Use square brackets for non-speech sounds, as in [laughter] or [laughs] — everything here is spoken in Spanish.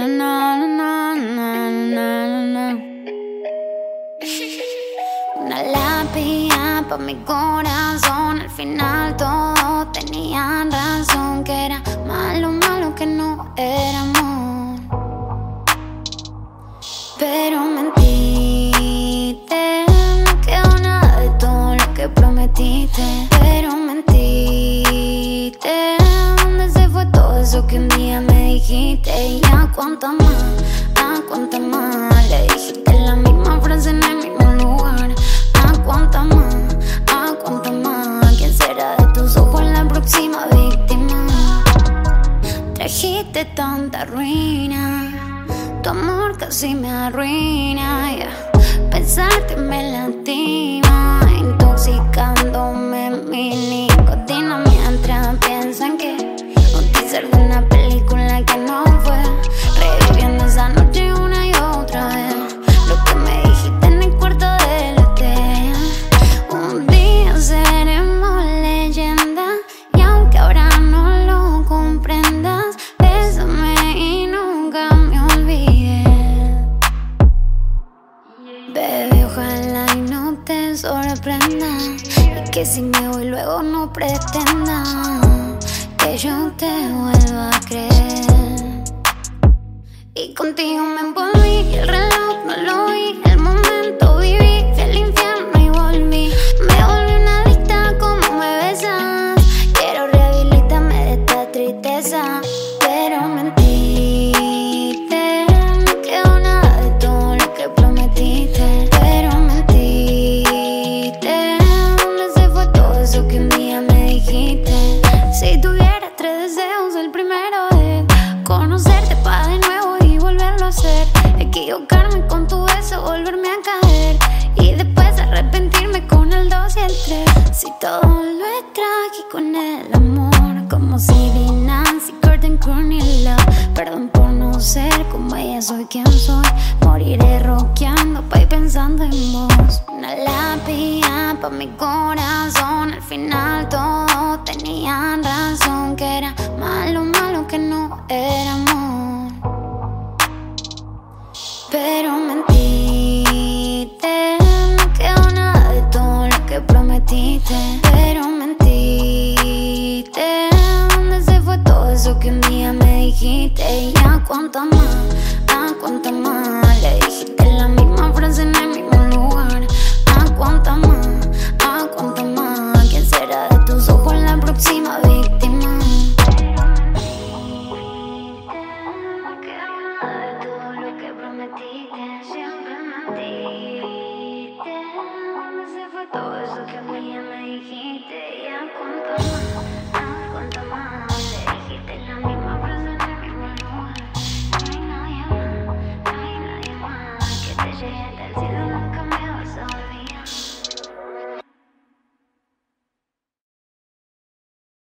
[laughs] Una lápida pa' mi corazón. Al final todos tenían razón. Que era malo, malo que eso que un día me dijiste? Y a cuánta más, a cuánta más le dijiste la misma frase en el mismo lugar. A cuánta más, a cuánta más, ¿quién será de tus ojos la próxima víctima? Trajiste tanta ruina, tu amor casi me arruina. yeah. Pensarte me lastima, intoxicándome sorprenda y que si me voy luego no pretenda que yo te vuelva a creer. Y contigo me envolví que un día me dijiste? Si tuviera tres deseos, el primero es conocerte para de nuevo y volverlo a hacer. Equivocarme con tu beso, volverme a caer. Y después arrepentirme con el dos y el tres. Si todo lo es trágico en el amor, como si Nancy, Gordon, Courtney Love. Perdón por no ser como ella, soy quien soy. Moriré rockeando pa' ir pensando en vos. Pa' mi corazón. Al final todos tenían razón, que era malo, malo que no era amor. Pero mentiste, no quedó nada de todo lo que prometiste. Pero mentiste, ¿dónde se fue todo eso que un día me dijiste? Y a cuánta más, a cuánta más le dijiste la misma frase en el mismo lugar. A cuánta más, ¿Dónde se fue todo eso que un día me dijiste? Y a cuánto